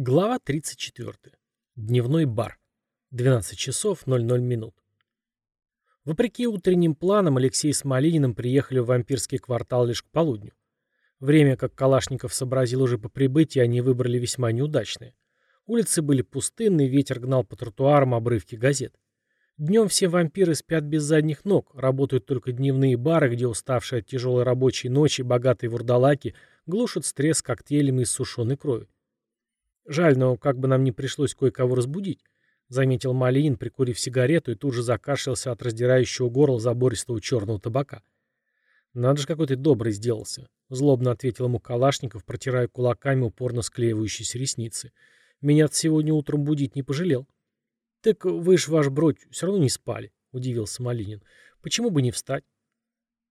Глава 34. Дневной бар. 12 часов 00 минут. Вопреки утренним планам, Алексей с Малининым приехали в вампирский квартал лишь к полудню. Время, как Калашников сообразил уже по прибытии, они выбрали весьма неудачное. Улицы были пустынны, ветер гнал по тротуарам обрывки газет. Днем все вампиры спят без задних ног, работают только дневные бары, где уставшие от тяжелой рабочей ночи богатые вурдалаки глушат стресс коктейлями из сушеной крови. «Жаль, но как бы нам не пришлось кое-кого разбудить», — заметил Малинин, прикурив сигарету, и тут же закашлялся от раздирающего горла забористого черного табака. «Надо же, какой ты добрый сделался», — злобно ответил ему Калашников, протирая кулаками упорно склеивающиеся ресницы. «Меня сегодня утром будить не пожалел». «Так вы ж, ваш бродь, все равно не спали», — удивился Малинин. «Почему бы не встать?»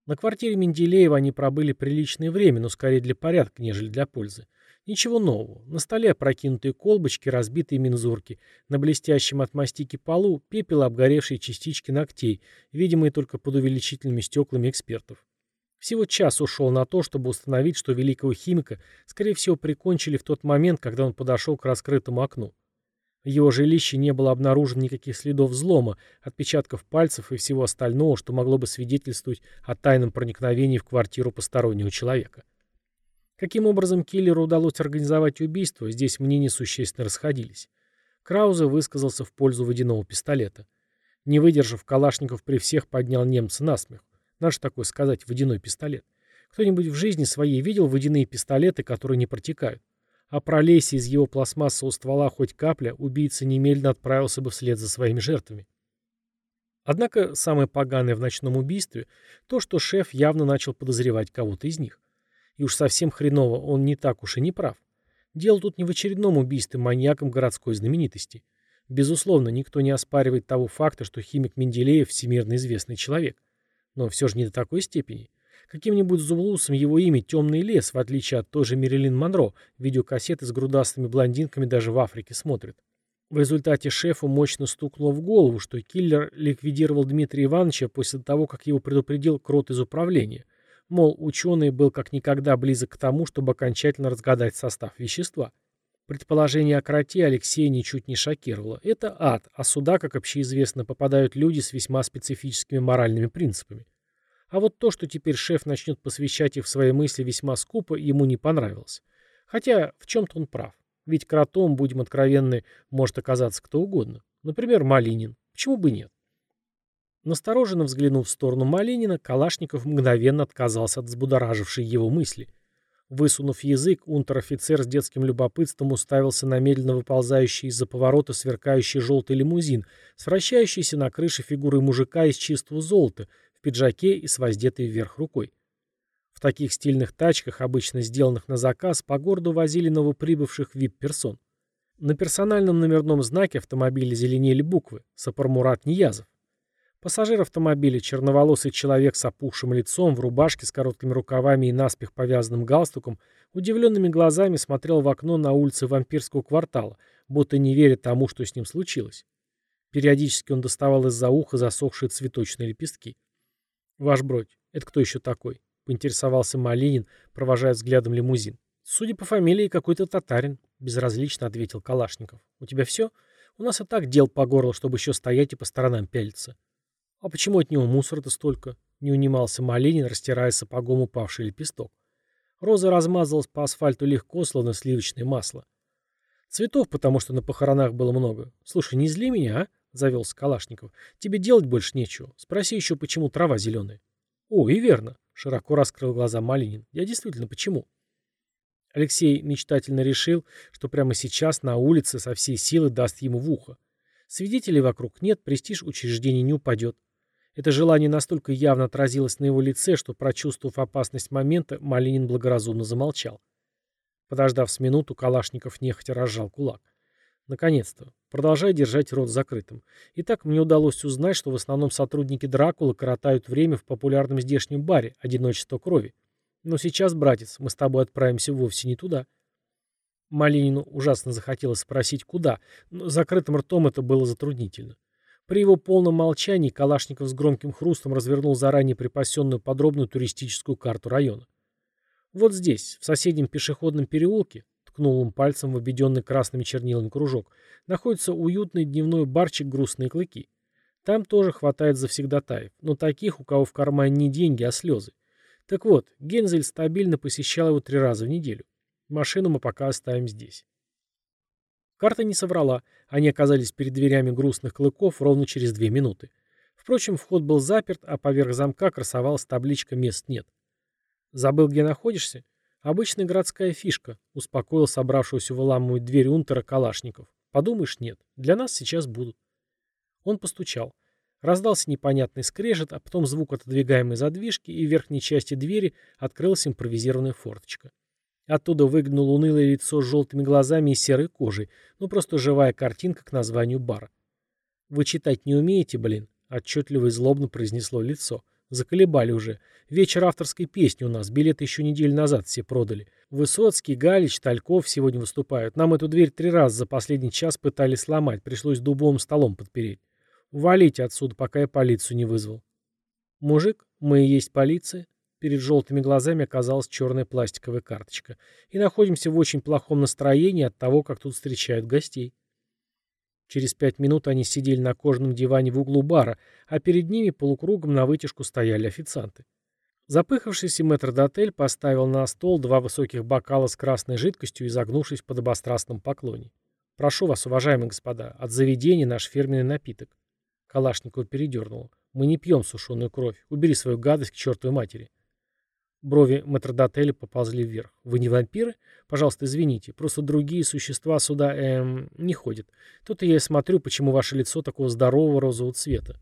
На квартире Менделеева они пробыли приличное время, но скорее для порядка, нежели для пользы. Ничего нового. На столе опрокинутые колбочки, разбитые мензурки. На блестящем от мастики полу пепел обгоревшие частички ногтей, видимые только под увеличительными стеклами экспертов. Всего час ушел на то, чтобы установить, что великого химика, скорее всего, прикончили в тот момент, когда он подошел к раскрытому окну. В его жилище не было обнаружено никаких следов взлома, отпечатков пальцев и всего остального, что могло бы свидетельствовать о тайном проникновении в квартиру постороннего человека. Каким образом киллеру удалось организовать убийство, здесь мнения существенно расходились. Краузе высказался в пользу водяного пистолета. Не выдержав, Калашников при всех поднял немца на смех. Наш такой сказать водяной пистолет. Кто-нибудь в жизни своей видел водяные пистолеты, которые не протекают? А пролезь из его пластмассового ствола хоть капля, убийца немедленно отправился бы вслед за своими жертвами. Однако самое поганое в ночном убийстве – то, что шеф явно начал подозревать кого-то из них. И уж совсем хреново, он не так уж и не прав. Дело тут не в очередном убийстве маньяком городской знаменитости. Безусловно, никто не оспаривает того факта, что химик Менделеев всемирно известный человек. Но все же не до такой степени. Каким-нибудь зублусом его имя «Темный лес», в отличие от той же Мерилин Монро, видеокассеты с грудастыми блондинками даже в Африке смотрят. В результате шефу мощно стукнуло в голову, что киллер ликвидировал Дмитрия Ивановича после того, как его предупредил крот из управления – Мол, ученый был как никогда близок к тому, чтобы окончательно разгадать состав вещества. Предположение о кроте Алексея ничуть не шокировало. Это ад, а сюда, как общеизвестно, попадают люди с весьма специфическими моральными принципами. А вот то, что теперь шеф начнет посвящать их в свои мысли весьма скупо, ему не понравилось. Хотя в чем-то он прав. Ведь кротом, будем откровенны, может оказаться кто угодно. Например, Малинин. Почему бы нет? Настороженно взглянув в сторону Малинина, Калашников мгновенно отказался от взбудоражившей его мысли. Высунув язык, унтер-офицер с детским любопытством уставился на медленно выползающий из-за поворота сверкающий желтый лимузин с вращающейся на крыше фигурой мужика из чистого золота, в пиджаке и с воздетой вверх рукой. В таких стильных тачках, обычно сделанных на заказ, по городу возили новоприбывших вип-персон. На персональном номерном знаке автомобиля зеленели буквы «Сапармурат Ниязов». Пассажир автомобиля, черноволосый человек с опухшим лицом, в рубашке с короткими рукавами и наспех повязанным галстуком, удивленными глазами смотрел в окно на улице вампирского квартала, будто не веря тому, что с ним случилось. Периодически он доставал из-за уха засохшие цветочные лепестки. «Ваш бродь, это кто еще такой?» — поинтересовался Малинин, провожая взглядом лимузин. «Судя по фамилии, какой-то татарин», — безразлично ответил Калашников. «У тебя все? У нас и так дел по горло, чтобы еще стоять и по сторонам пялиться». «А почему от него мусора-то столько?» — не унимался Малинин, растирая сапогом упавший лепесток. Роза размазалась по асфальту легко, словно сливочное масло. «Цветов, потому что на похоронах было много. Слушай, не зли меня, а?» — завелся Калашников. «Тебе делать больше нечего. Спроси еще, почему трава зеленая». «О, и верно», — широко раскрыл глаза Малинин. «Я действительно, почему?» Алексей мечтательно решил, что прямо сейчас на улице со всей силы даст ему в ухо. Свидетелей вокруг нет, престиж учреждения не упадет. Это желание настолько явно отразилось на его лице, что, прочувствовав опасность момента, Малинин благоразумно замолчал. Подождав с минуту, Калашников нехотя разжал кулак. Наконец-то. Продолжай держать рот закрытым. Итак, мне удалось узнать, что в основном сотрудники Дракулы коротают время в популярном здешнем баре «Одиночество крови». Но сейчас, братец, мы с тобой отправимся вовсе не туда. Малинину ужасно захотелось спросить, куда, но закрытым ртом это было затруднительно. При его полном молчании Калашников с громким хрустом развернул заранее припасенную подробную туристическую карту района. Вот здесь, в соседнем пешеходном переулке, ткнул он пальцем в обведенный красными чернилами кружок, находится уютный дневной барчик «Грустные клыки». Там тоже хватает завсегдатаев, но таких, у кого в кармане не деньги, а слезы. Так вот, Гензель стабильно посещал его три раза в неделю. Машину мы пока оставим здесь. Карта не соврала, они оказались перед дверями грустных клыков ровно через две минуты. Впрочем, вход был заперт, а поверх замка красовалась табличка «Мест нет». «Забыл, где находишься?» «Обычная городская фишка», — успокоил собравшуюся выламывать дверь Унтера Калашников. «Подумаешь, нет. Для нас сейчас будут». Он постучал. Раздался непонятный скрежет, а потом звук отодвигаемой задвижки, и в верхней части двери открылась импровизированная форточка. Оттуда выглянуло унылое лицо с желтыми глазами и серой кожей, ну просто живая картинка к названию бара. «Вы читать не умеете, блин?» — отчетливо и злобно произнесло лицо. «Заколебали уже. Вечер авторской песни у нас, билеты еще неделю назад все продали. Высоцкий, Галич, Тальков сегодня выступают. Нам эту дверь три раза за последний час пытались сломать, пришлось дубовым столом подпереть. Валите отсюда, пока я полицию не вызвал». «Мужик, мы и есть полиция?» Перед желтыми глазами оказалась черная пластиковая карточка. И находимся в очень плохом настроении от того, как тут встречают гостей. Через пять минут они сидели на кожаном диване в углу бара, а перед ними полукругом на вытяжку стояли официанты. Запыхавшийся метрдотель поставил на стол два высоких бокала с красной жидкостью и загнувшись в подобострастном поклоне. «Прошу вас, уважаемые господа, от заведения наш фирменный напиток». Калашникова передернула. «Мы не пьем сушеную кровь. Убери свою гадость к чертовой матери». Брови метрдотеля поползли вверх. «Вы не вампиры? Пожалуйста, извините. Просто другие существа сюда, эм, не ходят. Тут я и смотрю, почему ваше лицо такого здорового розового цвета.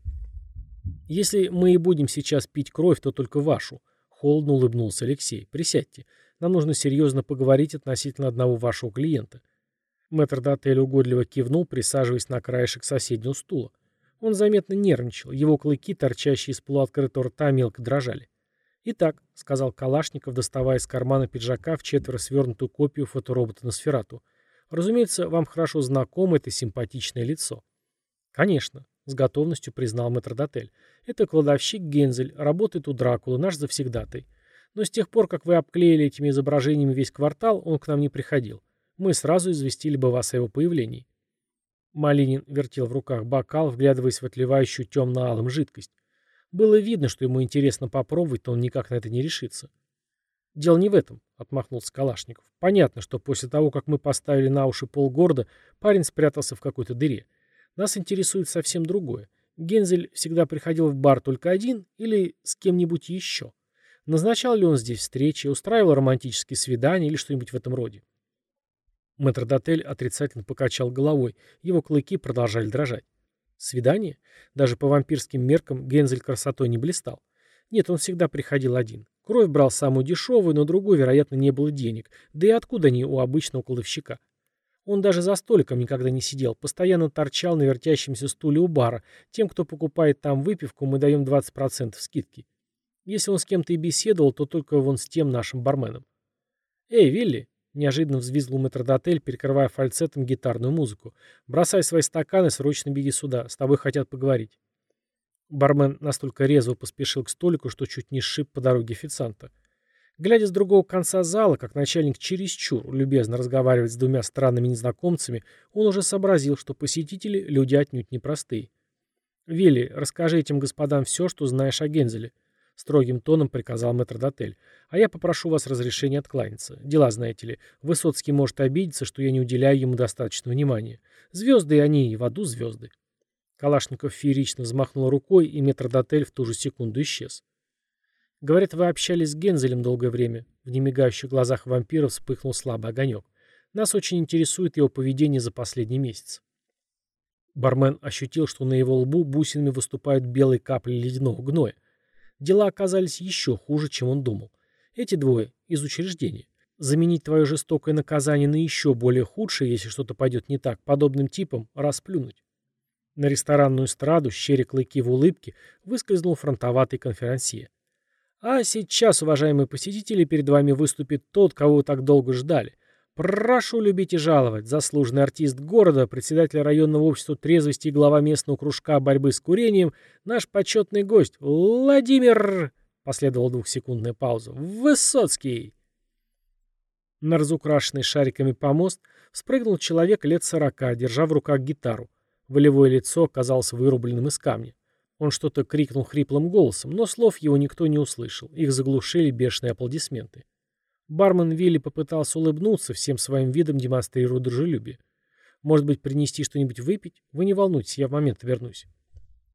Если мы и будем сейчас пить кровь, то только вашу». Холодно улыбнулся Алексей. «Присядьте. Нам нужно серьезно поговорить относительно одного вашего клиента». Метрдотель угодливо кивнул, присаживаясь на краешек соседнего стула. Он заметно нервничал. Его клыки, торчащие из полуоткрытого рта, мелко дрожали. «Итак», — сказал Калашников, доставая из кармана пиджака в четверо свернутую копию фоторобота Носферату. «Разумеется, вам хорошо знакомо это симпатичное лицо». «Конечно», — с готовностью признал метрдотель. «Это кладовщик Гензель, работает у Дракулы, наш завсегдатай. Но с тех пор, как вы обклеили этими изображениями весь квартал, он к нам не приходил. Мы сразу известили бы вас о его появлении». Малинин вертел в руках бокал, вглядываясь в отливающую темно-алым жидкость. Было видно, что ему интересно попробовать, но он никак на это не решится. «Дело не в этом», — отмахнулся Калашников. «Понятно, что после того, как мы поставили на уши полгорода, парень спрятался в какой-то дыре. Нас интересует совсем другое. Гензель всегда приходил в бар только один или с кем-нибудь еще? Назначал ли он здесь встречи, устраивал романтические свидания или что-нибудь в этом роде?» Мэтрдотель отрицательно покачал головой, его клыки продолжали дрожать. Свидание? Даже по вампирским меркам Гензель красотой не блистал. Нет, он всегда приходил один. Кровь брал самую дешевую, но другой, вероятно, не было денег. Да и откуда они у обычного кладовщика? Он даже за столиком никогда не сидел, постоянно торчал на вертящемся стуле у бара. Тем, кто покупает там выпивку, мы даем 20% скидки. Если он с кем-то и беседовал, то только вон с тем нашим барменом. «Эй, Вилли!» Неожиданно взвизгнул метрдотель, перекрывая фальцетом гитарную музыку. «Бросай свои стаканы, срочно беги сюда. С тобой хотят поговорить». Бармен настолько резво поспешил к столику, что чуть не сшиб по дороге официанта. Глядя с другого конца зала, как начальник чересчур любезно разговаривает с двумя странными незнакомцами, он уже сообразил, что посетители — люди отнюдь непростые. «Вилли, расскажи этим господам все, что знаешь о Гензеле», — строгим тоном приказал метрдотель. «А я попрошу вас разрешения откланяться. Дела, знаете ли, Высоцкий может обидеться, что я не уделяю ему достаточно внимания. Звезды они и в аду звезды». Калашников феерично взмахнул рукой, и метрдотель в ту же секунду исчез. «Говорят, вы общались с Гензелем долгое время». В немигающих глазах вампира вспыхнул слабый огонек. «Нас очень интересует его поведение за последний месяц». Бармен ощутил, что на его лбу бусинами выступают белые капли ледяного гноя. Дела оказались еще хуже, чем он думал. Эти двое из учреждения. Заменить твое жестокое наказание на еще более худшее, если что-то пойдет не так, подобным типом расплюнуть. На ресторанную эстраду, щеря клыки в улыбке, выскользнул фронтоватый конферансье. А сейчас, уважаемые посетители, перед вами выступит тот, кого вы так долго ждали – Прошу любить и жаловать. Заслуженный артист города, председатель районного общества трезвости и глава местного кружка борьбы с курением, наш почетный гость Владимир... Последовала двухсекундная пауза. Высоцкий. На разукрашенный шариками помост спрыгнул человек лет сорока, держа в руках гитару. Волевое лицо оказалось вырубленным из камня. Он что-то крикнул хриплым голосом, но слов его никто не услышал. Их заглушили бешеные аплодисменты. Бармен Вилли попытался улыбнуться, всем своим видом демонстрируя дружелюбие. «Может быть, принести что-нибудь выпить? Вы не волнуйтесь, я в момент вернусь».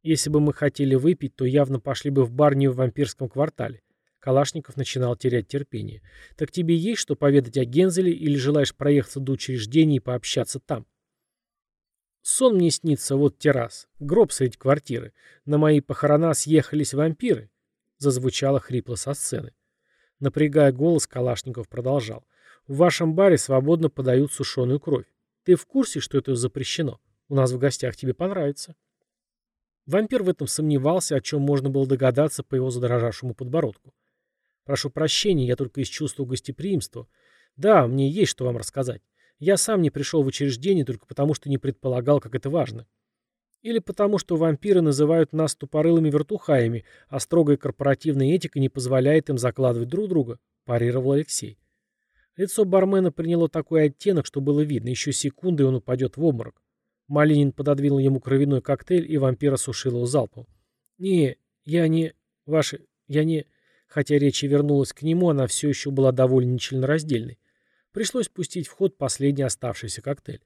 Если бы мы хотели выпить, то явно пошли бы в бар не в вампирском квартале. Калашников начинал терять терпение. «Так тебе есть что поведать о Гензеле или желаешь проехаться до учреждений и пообщаться там?» «Сон мне снится, вот террас. Гроб среди квартиры. На мои похорона съехались вампиры», — зазвучало хрипло со сцены. Напрягая голос, Калашников продолжал. «В вашем баре свободно подают сушеную кровь. Ты в курсе, что это запрещено? У нас в гостях тебе понравится». Вампир в этом сомневался, о чем можно было догадаться по его задрожавшему подбородку. Прошу прощения, я только из чувства гостеприимства. Да, мне есть что вам рассказать. Я сам не пришел в учреждение только потому, что не предполагал, как это важно. Или потому, что вампиры называют нас тупорылыми вертухаями, а строгая корпоративная этика не позволяет им закладывать друг друга, парировал Алексей. Лицо бармена приняло такой оттенок, что было видно, еще секунды, и он упадет в обморок. Малинин пододвинул ему кровяной коктейль, и вампир осушил его залпом. «Не, я не... Ваши... Я не...» Хотя речь и вернулась к нему, она все еще была довольно нечленораздельной. Пришлось пустить в ход последний оставшийся коктейль.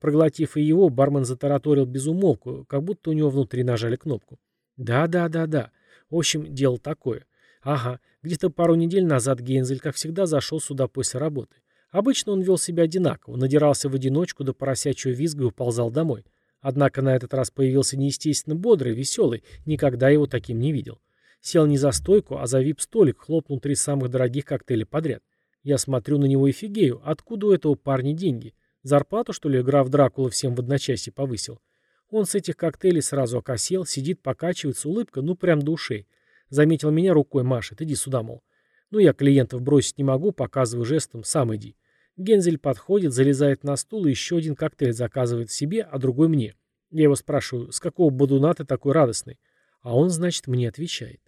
Проглотив и его, бармен затараторил без умолку, как будто у него внутри нажали кнопку. «Да, да, да, да. В общем, дело такое. Ага, где-то пару недель назад Гензель, как всегда, зашел сюда после работы. Обычно он вел себя одинаково, надирался в одиночку до поросячьего визга и уползал домой. Однако на этот раз появился неестественно бодрый, веселый, никогда его таким не видел. Сел не за стойку, а за вип-столик, хлопнул три самых дорогих коктейля подряд. Я смотрю на него и фигею. Откуда у этого парня деньги? Зарплату, что ли, граф Дракула всем в одночасье повысил? Он с этих коктейлей сразу окосел, сидит, покачивается, улыбка, ну прям до ушей. Заметил меня рукой, машет, иди сюда, мол. Ну, я клиентов бросить не могу, показываю жестом, сам иди. Гензель подходит, залезает на стул и еще один коктейль заказывает себе, а другой мне. Я его спрашиваю, с какого бодуна ты такой радостный? А он, значит, мне отвечает.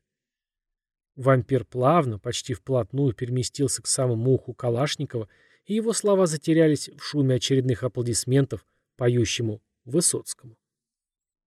Вампир плавно, почти вплотную переместился к самому уху Калашникова, и его слова затерялись в шуме очередных аплодисментов поющему Высоцкому.